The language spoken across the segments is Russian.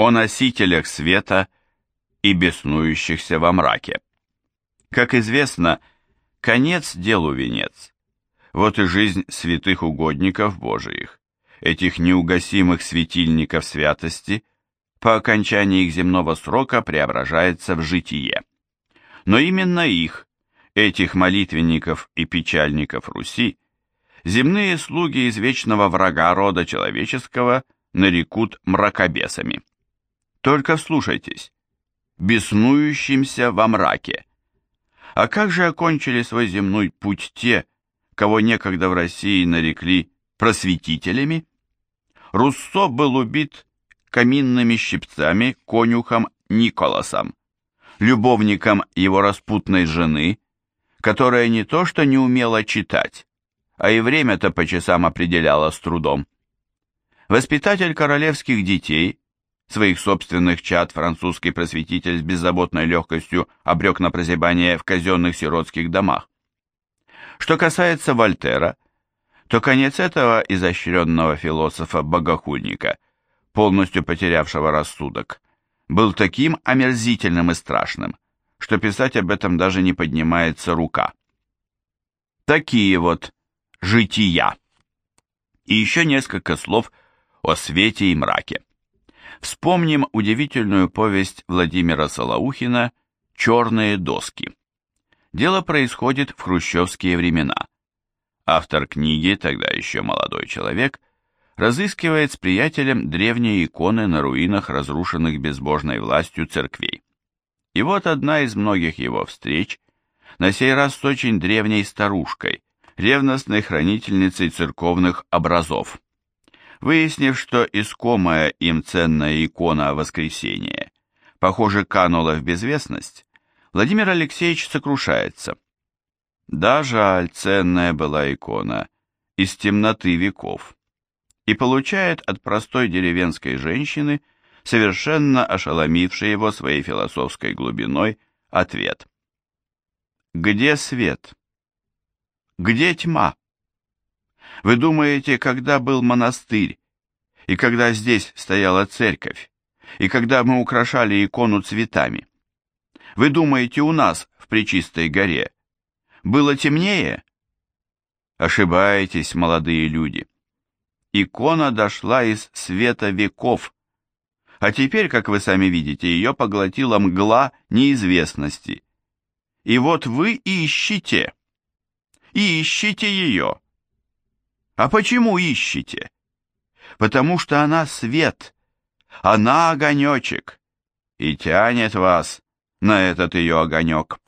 о носителях света и беснующихся во мраке. Как известно, конец делу венец. Вот и жизнь святых угодников Божиих, этих неугасимых светильников святости, по окончании их земного срока преображается в житие. Но именно их, этих молитвенников и печальников Руси, земные слуги из вечного врага рода человеческого нарекут мракобесами. Только слушайтесь, беснующимся во мраке. А как же окончили свой земной путь те, кого некогда в России нарекли просветителями? Руссо был убит каминными щипцами конюхом Николасом, любовником его распутной жены, которая не то что не умела читать, а и время-то по часам определяла с трудом. Воспитатель королевских детей, своих собственных чад французский просветитель с беззаботной легкостью обрек на прозябание в казенных сиротских домах. Что касается Вольтера, то конец этого изощренного философа-богохульника, полностью потерявшего рассудок, был таким омерзительным и страшным, что писать об этом даже не поднимается рука. Такие вот жития. И еще несколько слов о свете и мраке. Вспомним удивительную повесть Владимира Солоухина «Черные доски». Дело происходит в хрущевские времена. Автор книги, тогда еще молодой человек, разыскивает с приятелем древние иконы на руинах разрушенных безбожной властью церквей. И вот одна из многих его встреч, на сей раз с очень древней старушкой, ревностной хранительницей церковных образов. Выяснив, что искомая им ценная икона Воскресения, похоже, канула в безвестность, Владимир Алексеевич сокрушается. Да, жаль, ценная была икона, из темноты веков, и получает от простой деревенской женщины, совершенно ошеломившей его своей философской глубиной, ответ. Где свет? Где тьма? Вы думаете, когда был монастырь, и когда здесь стояла церковь, и когда мы украшали икону цветами? Вы думаете, у нас, в Пречистой горе, было темнее? Ошибаетесь, молодые люди. Икона дошла из света веков, а теперь, как вы сами видите, ее поглотила мгла неизвестности. И вот вы ищете и ищите ее. А почему ищете? Потому что она свет, она огонечек, и тянет вас на этот ее огонек.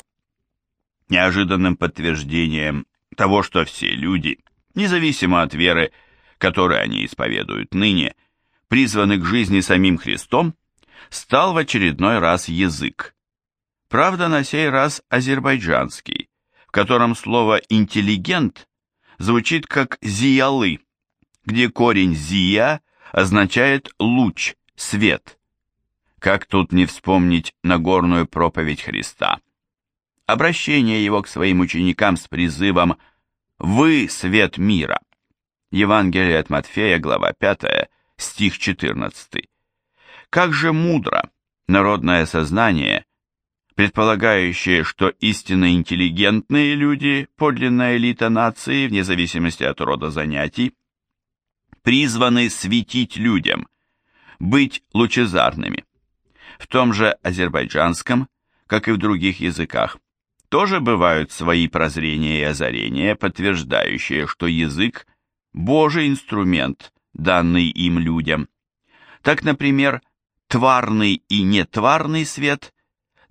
Неожиданным подтверждением того, что все люди, независимо от веры, которую они исповедуют ныне, призваны к жизни самим Христом, стал в очередной раз язык. Правда, на сей раз азербайджанский, в котором слово «интеллигент» звучит как «зиялы», где корень «зия» означает «луч», «свет». Как тут не вспомнить Нагорную проповедь Христа? Обращение его к своим ученикам с призывом «Вы – свет мира». Евангелие от Матфея, глава 5, стих 14. Как же мудро народное сознание предполагающее, что истинно интеллигентные люди, подлинная элита нации, вне зависимости от рода занятий, призваны светить людям, быть лучезарными. В том же азербайджанском, как и в других языках, тоже бывают свои прозрения и озарения, подтверждающие, что язык – Божий инструмент, данный им людям. Так, например, тварный и нетварный свет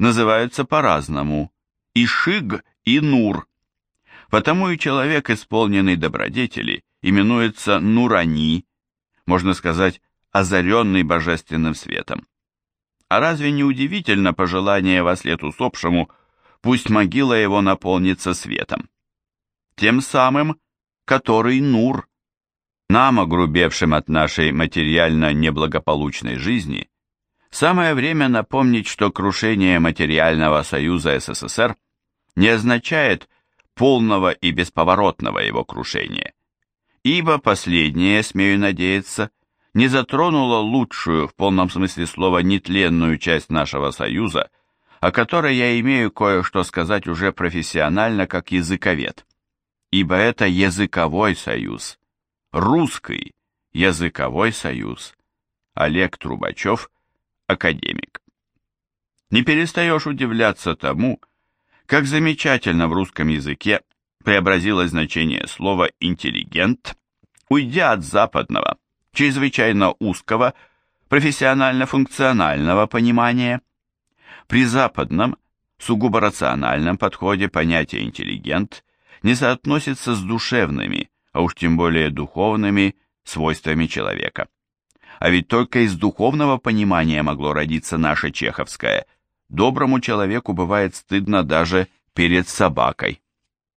называются по-разному – и Шиг, и Нур. Потому и человек, исполненный добродетели, именуется Нурани, можно сказать, озаренный божественным светом. А разве не удивительно пожелание во след усопшему, пусть могила его наполнится светом? Тем самым, который Нур. Нам, огрубевшим от нашей материально неблагополучной жизни, Самое время напомнить, что крушение материального союза СССР не означает полного и бесповоротного его крушения, ибо последнее, смею надеяться, не затронуло лучшую, в полном смысле слова, нетленную часть нашего союза, о которой я имею кое-что сказать уже профессионально как языковед. Ибо это языковой союз, русский языковой союз. Олег Трубачев, академик. Не перестаешь удивляться тому, как замечательно в русском языке преобразилось значение слова «интеллигент», уйдя от западного, чрезвычайно узкого, профессионально-функционального понимания. При западном, сугубо рациональном подходе понятие «интеллигент» не соотносится с душевными, а уж тем более духовными свойствами человека. А ведь только из духовного понимания могло родиться наше чеховское. Доброму человеку бывает стыдно даже перед собакой.